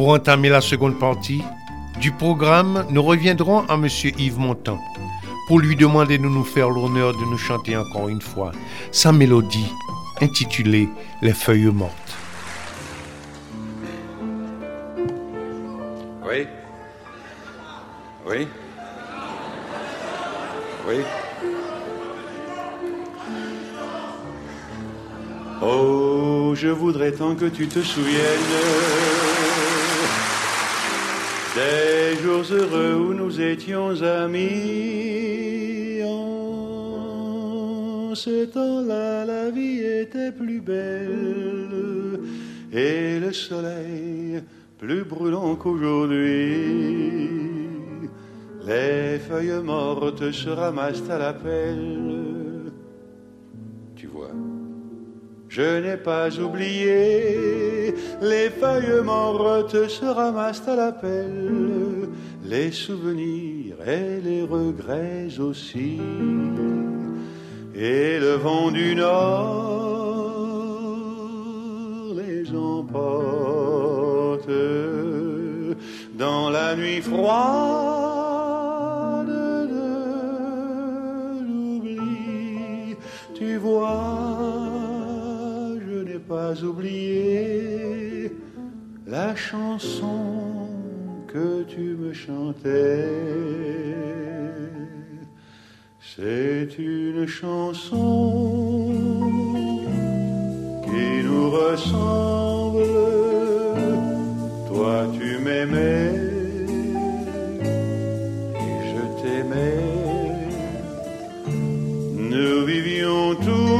Pour entamer la seconde partie du programme, nous reviendrons à M. Yves Montand pour lui demander de nous faire l'honneur de nous chanter encore une fois sa mélodie intitulée Les feuilles mortes. Oui. Oui. Oui. Oh, je voudrais tant que tu te souviennes des jours heureux où nous étions amis. En ce temps-là, la vie était plus belle et le soleil plus brûlant qu'aujourd'hui. Les feuilles mortes se ramassent à la pelle. Tu vois, je n'ai pas oublié. Les feuilles mortes se ramassent à la pelle. Les souvenirs et les regrets aussi. Et le vent du nord les emporte dans la nuit froide la chanson que tu me chantais. C'est une chanson qui nous ressemble. Toi tu m'aimais et je t'aimais. Nous vivions tous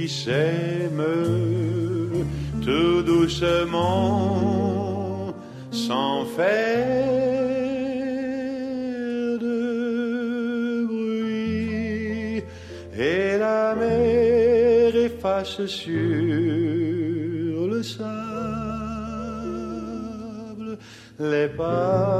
qui s'aiment tout doucement, sans faire de bruit. Et la mer efface sur le sable les pas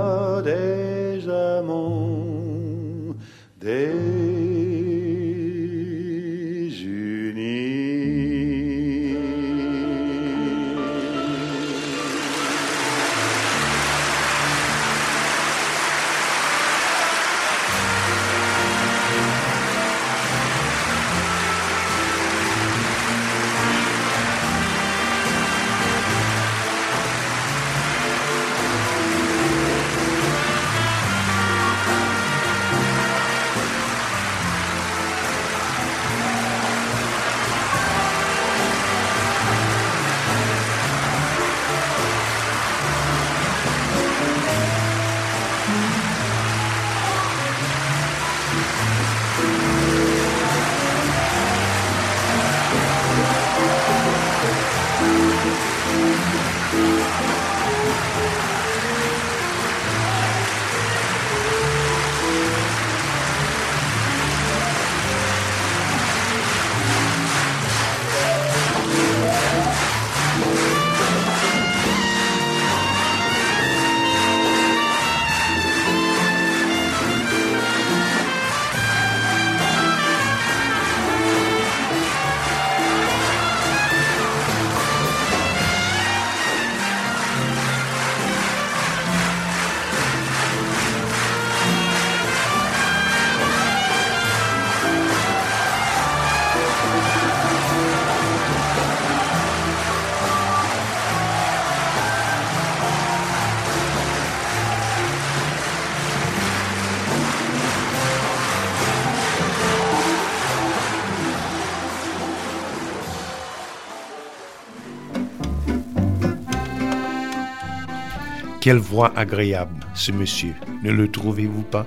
Quelle voix agréable, ce monsieur, ne le trouvez-vous pas?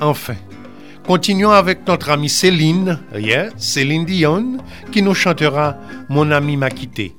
Enfin, continuons avec notre amie Céline, yeah, Céline Dion, qui nous chantera Mon ami m'a quitté.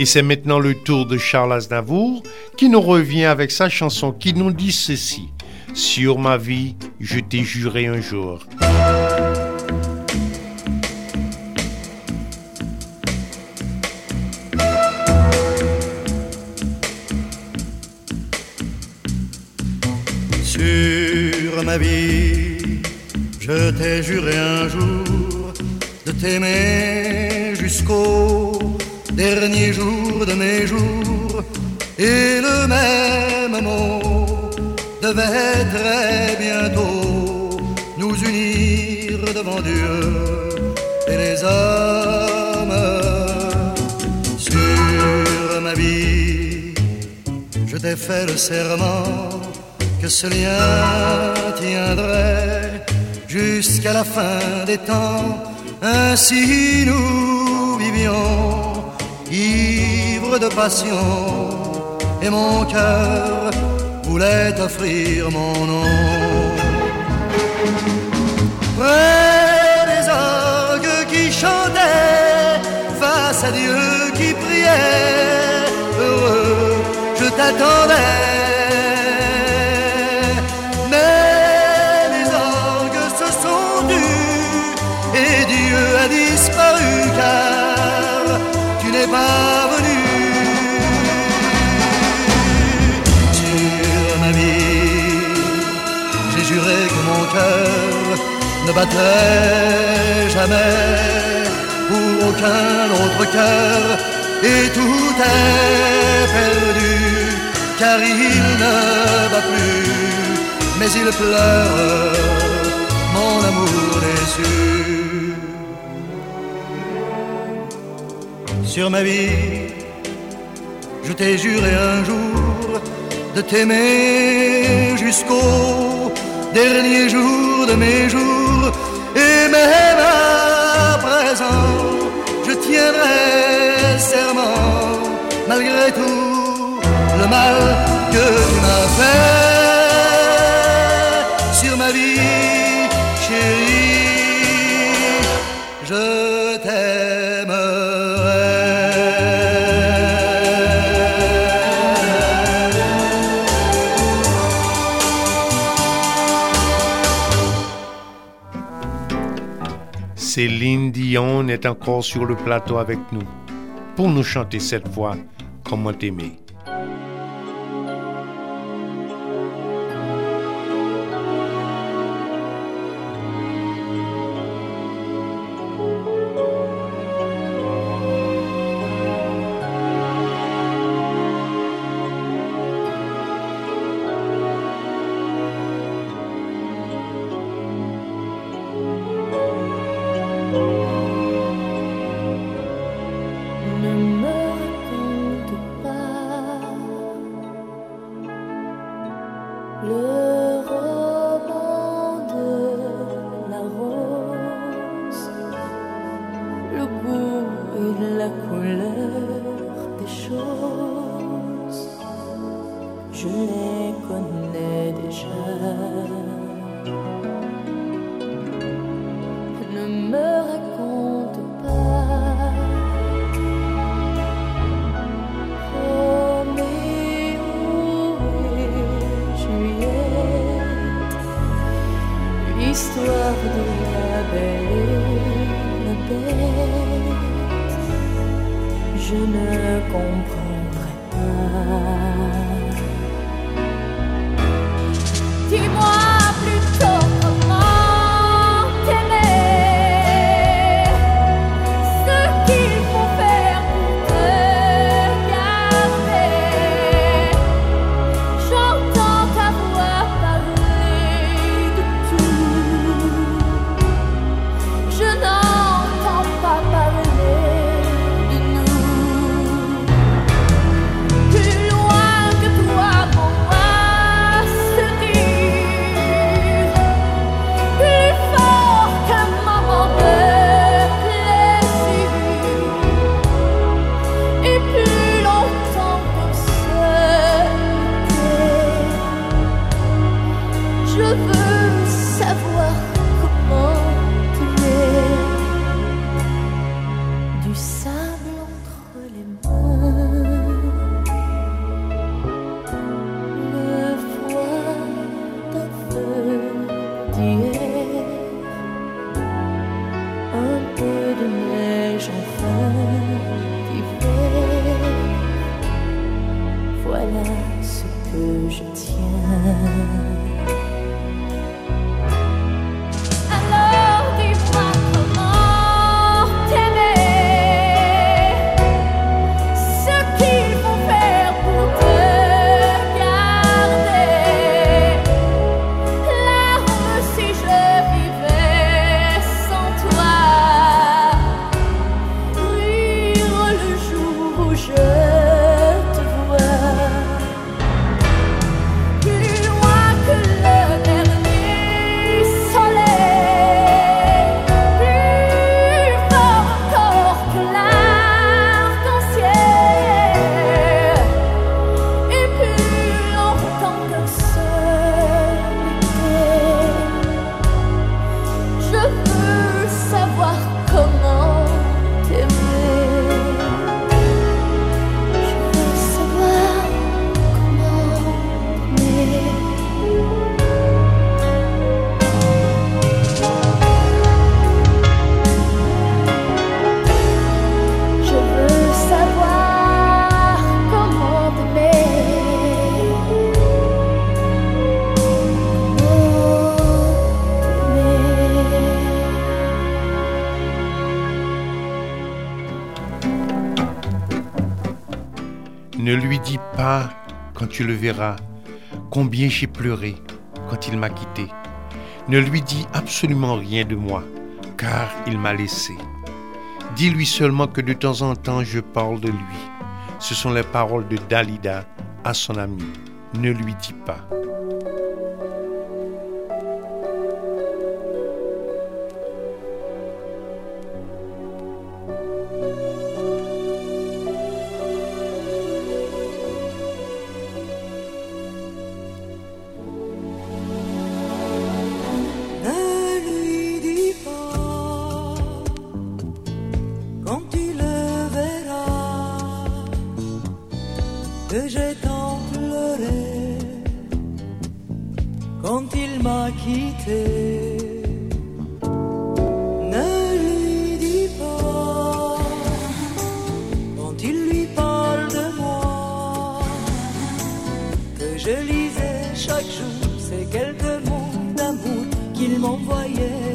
Et c'est maintenant le tour de Charles Aznavour qui nous revient avec sa chanson qui nous dit ceci. Sur ma vie, je t'ai juré un jour. Sur ma vie, je t'ai juré un jour de t'aimer jusqu'au dernier jour de mes jours, et le même mot devait très bientôt nous unir devant Dieu et les hommes. Sur ma vie, je t'ai fait le serment que ce lien tiendrait jusqu'à la fin des temps. Ainsi nous vivions ivre de passion, et mon cœur voulait offrir mon nom. Près des orgues qui chantaient, face à Dieu qui priait, heureux, je t'attendais. Pas venu. Sur ma vie, j'ai juré que mon cœur ne battrait jamais pour aucun autre cœur, et tout est perdu. car il ne va plus, mais il pleure mon amour déçu. Sur ma vie, je t'ai juré un jour de t'aimer jusqu'au dernier jour de mes jours, et même à présent, je tiendrai serment malgré tout le mal que tu m'as fait sur ma vie, Est encore sur le plateau avec nous pour nous chanter cette fois Comment t'aimer. l'histoire de la belle et la bête, je ne comprendrai pas. pas, quand tu le verras, combien j'ai pleuré quand il m'a quitté. Ne lui dis absolument rien de moi, car il m'a laissé. Dis-lui seulement que de temps en temps je parle de lui. Ce sont les paroles de Dalida à son ami. Ne lui dis pas. Je lisais chaque jour ces quelques mots d'amour qu'il m'envoyait.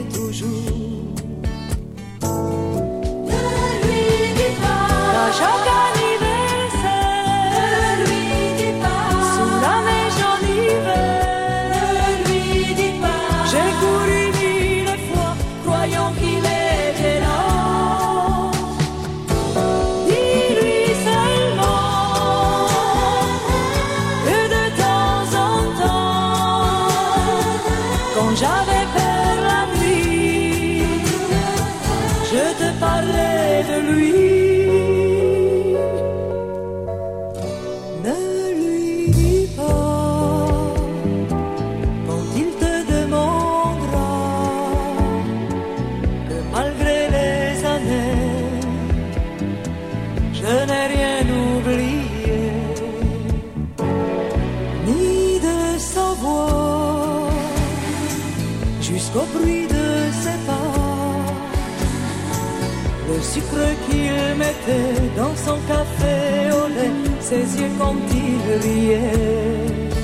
je n'ai rien oublié, ni de le savoir, jusqu'au bruit de ses pas, le sucre qu'il mettait dans son café au lait, ses yeux quand il riait.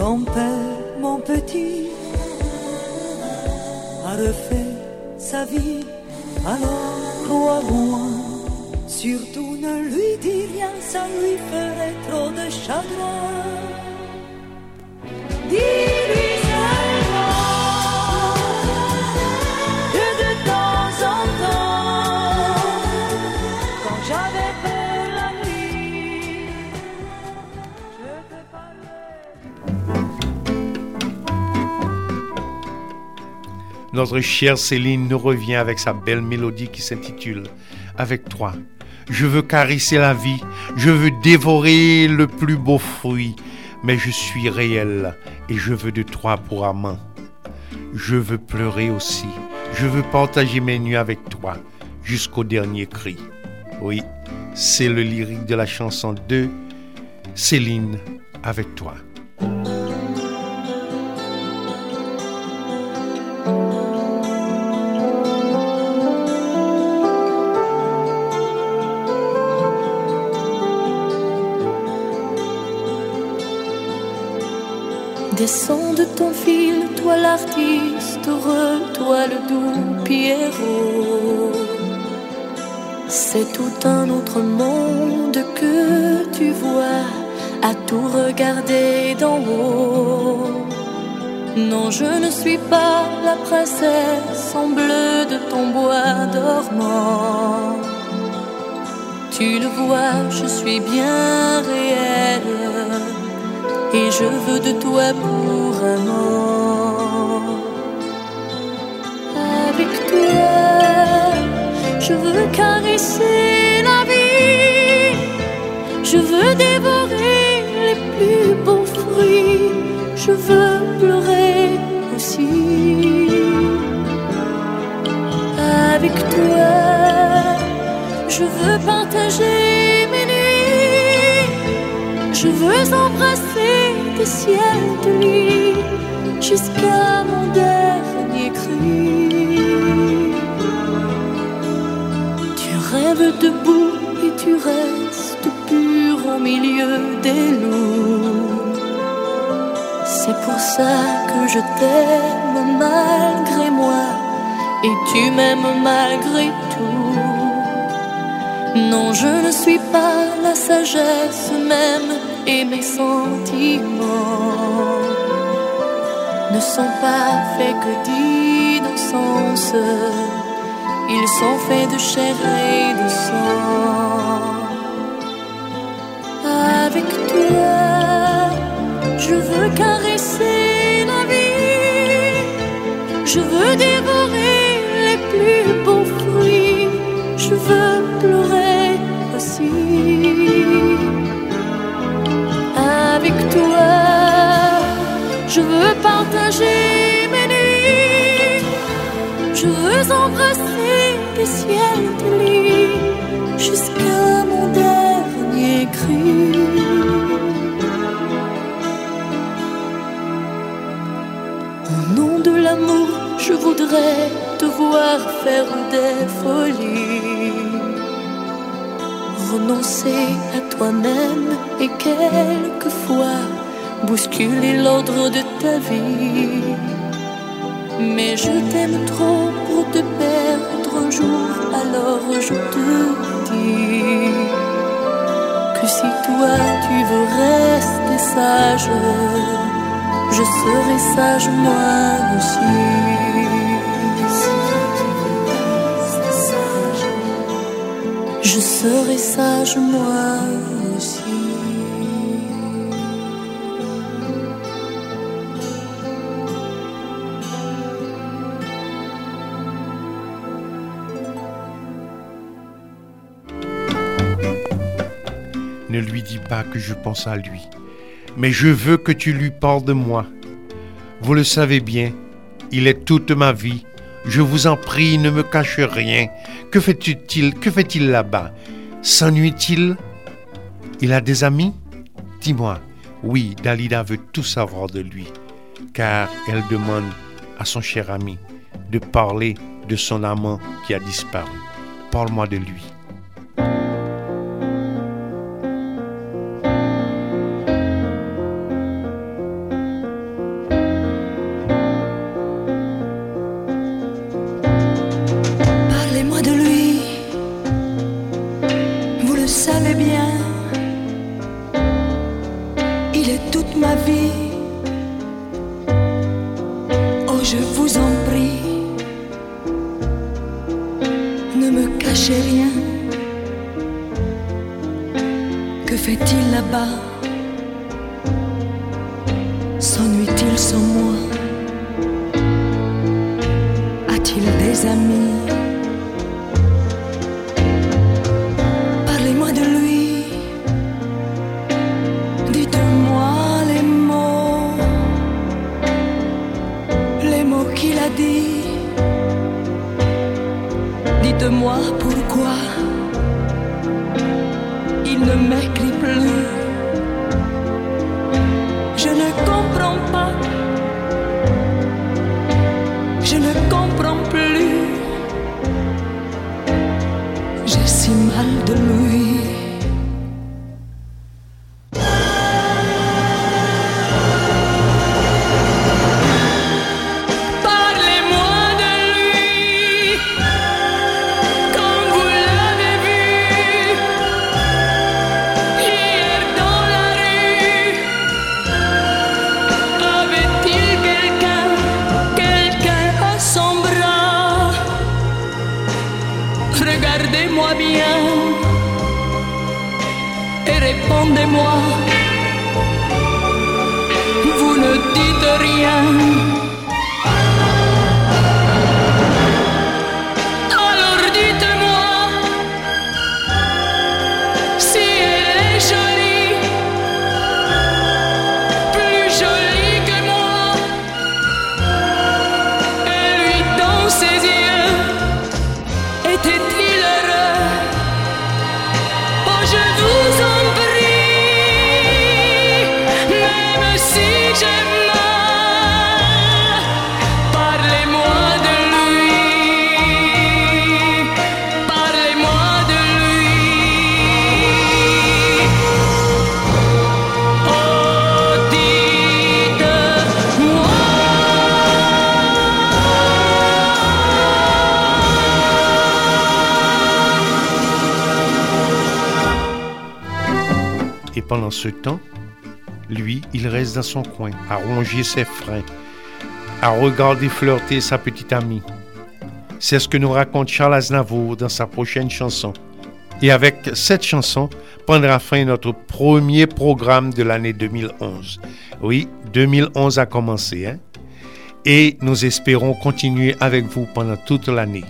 Ton père, mon petit, a refait sa vie. Alors crois-moi, surtout ne lui dis rien, ça lui ferait trop de chagrin. Dis Notre chère Céline nous revient avec sa belle mélodie qui s'intitule Avec toi. Je veux caresser la vie, je veux dévorer le plus beau fruit, mais je suis réel et je veux de toi pour amant. Je veux pleurer aussi, je veux partager mes nuits avec toi jusqu'au dernier cri. Oui, c'est le lyrique de la chanson 2, Céline avec toi. Descends de ton fil, toi l'artiste heureux, toi le doux Pierrot. C'est tout un autre monde que tu vois à tout regarder d'en haut. Non, je ne suis pas la princesse en bleu de ton bois dormant. Tu le vois, je suis bien réelle et je veux de toi pour un an. Avec toi, je veux caresser la vie, je veux dévorer les plus beaux fruits, je veux pleurer aussi. Avec toi, je veux partager mes nuits, je veux embrasser tes ciels de lit jusqu'à mon dernier cri. Tu rêves debout et tu restes pur au milieu des loups. C'est pour ça que je t'aime malgré moi et tu m'aimes malgré tout. Non, je ne suis pas la sagesse même et mes sentiments ne sont pas faits que d'innocence. Ils sont faits de chair et de sang. Avec toi, je veux caresser la vie. Je veux dévorer les plus beaux fruits. Je veux pleurer aussi. Avec toi, je veux partager mes nuits. Je veux embrasser les ciels de lit jusqu'à mon dernier cri. Au nom de l'amour, je voudrais te voir faire des folies. Renoncer à toi-même et quelquefois bousculer l'ordre de ta vie. Mais je t'aime trop pour te perdre un jour, alors je te dis que si toi tu veux rester sage, je serai sage moi aussi. Je serai sage moi pas que je pense à lui, mais je veux que tu lui parles de moi. Vous le savez bien, il est toute ma vie. Je vous en prie, ne me cache rien. Que fait-il Que fait-il là-bas? S'ennuie-t-il? Il a des amis? Dis-moi. Oui, Dalida veut tout savoir de lui, car elle demande à son cher ami de parler de son amant qui a disparu. Parle-moi de lui. Dites-moi pourquoi il ne m'écrit plus. Je ne comprends pas. Je ne comprends et Ce temps, lui, il reste dans son coin, à ronger ses freins, à regarder flirter sa petite amie. C'est ce que nous raconte Charles Aznavour dans sa prochaine chanson. Et avec cette chanson prendra fin notre premier programme de l'année 2011. Oui, 2011 a commencé, hein? Et nous espérons continuer avec vous pendant toute l'année.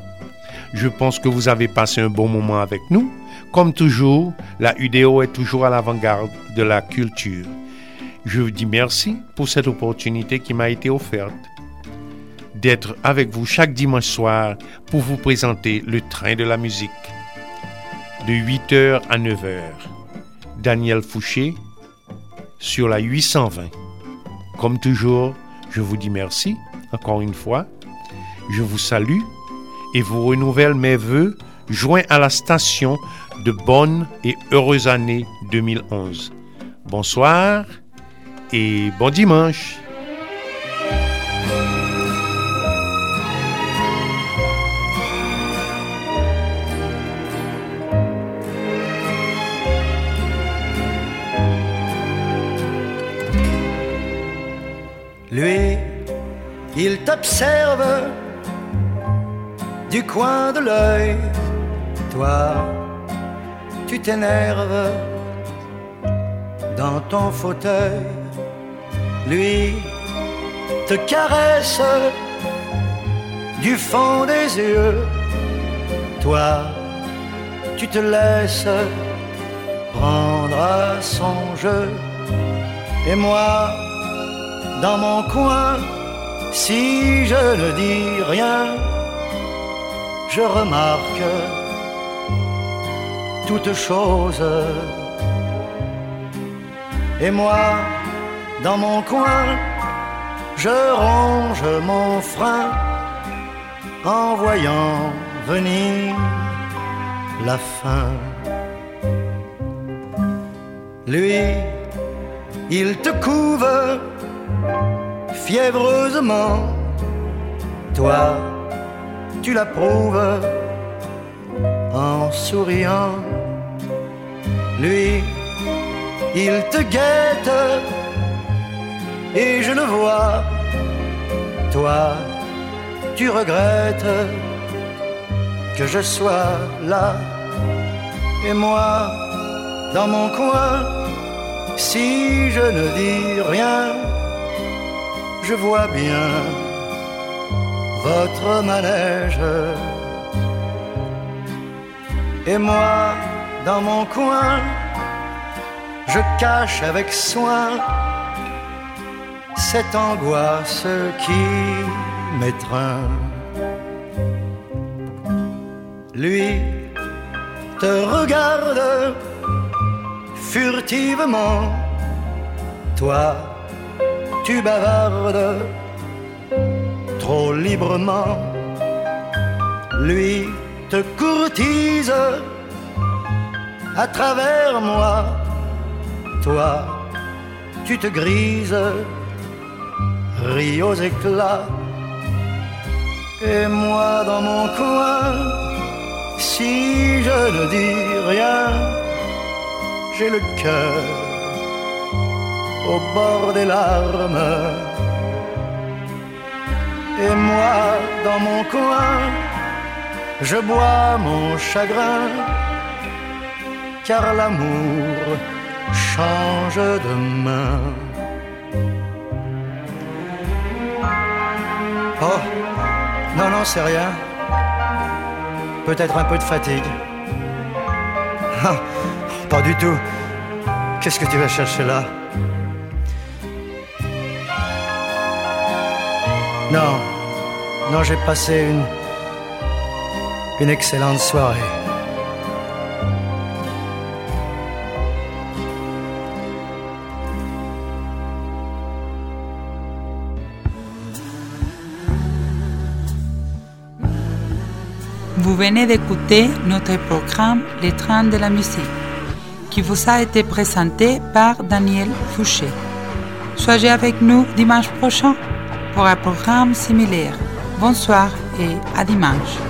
Je pense que vous avez passé un bon moment avec nous. Comme toujours, la UDO est toujours à l'avant-garde de la culture. Je vous dis merci pour cette opportunité qui m'a été offerte d'être avec vous chaque dimanche soir pour vous présenter le train de la musique. De 8h à 9h. Daniel Fouché sur la 820. Comme toujours, je vous dis merci encore une fois. Je vous salue et vous renouvelle mes voeux joints à la station de bonne et heureuse année 2011. Bonsoir et bon dimanche. Lui, il t'observe du coin de l'œil. Toi, tu t'énerves dans ton fauteuil. Lui te caresse du fond des yeux. Toi, tu te laisses prendre à son jeu. Et moi, dans mon coin, si je ne dis rien, je remarque toutes choses. Et moi, dans mon coin, je ronge mon frein en voyant venir la fin. Lui, il te couve fiévreusement. Toi, tu l'approuves en souriant. Lui, il te guette et je le vois. Toi, tu regrettes que je sois là et moi dans mon coin. Si je ne dis rien, je vois bien votre manège. Et moi, dans mon coin, je cache avec soin cette angoisse qui m'étreint. Lui te regarde furtivement, toi tu bavardes trop librement. Lui te courtise à travers moi. Toi, tu te grises, ris aux éclats. Et moi dans mon coin, si je ne dis rien, j'ai le cœur au bord des larmes. Et moi, dans mon coin, je bois mon chagrin, car l'amour change de main. Oh, non, non, c'est rien. Peut-être un peu de fatigue. Ah, pas du tout. Qu'est-ce que tu vas chercher là? Non, non, j'ai passé une, excellente soirée. Vous venez d'écouter notre programme Les trains de la musique, qui vous a été présenté par Daniel Fouché. Soyez avec nous dimanche prochain pour un programme similaire. Bonsoir et à dimanche.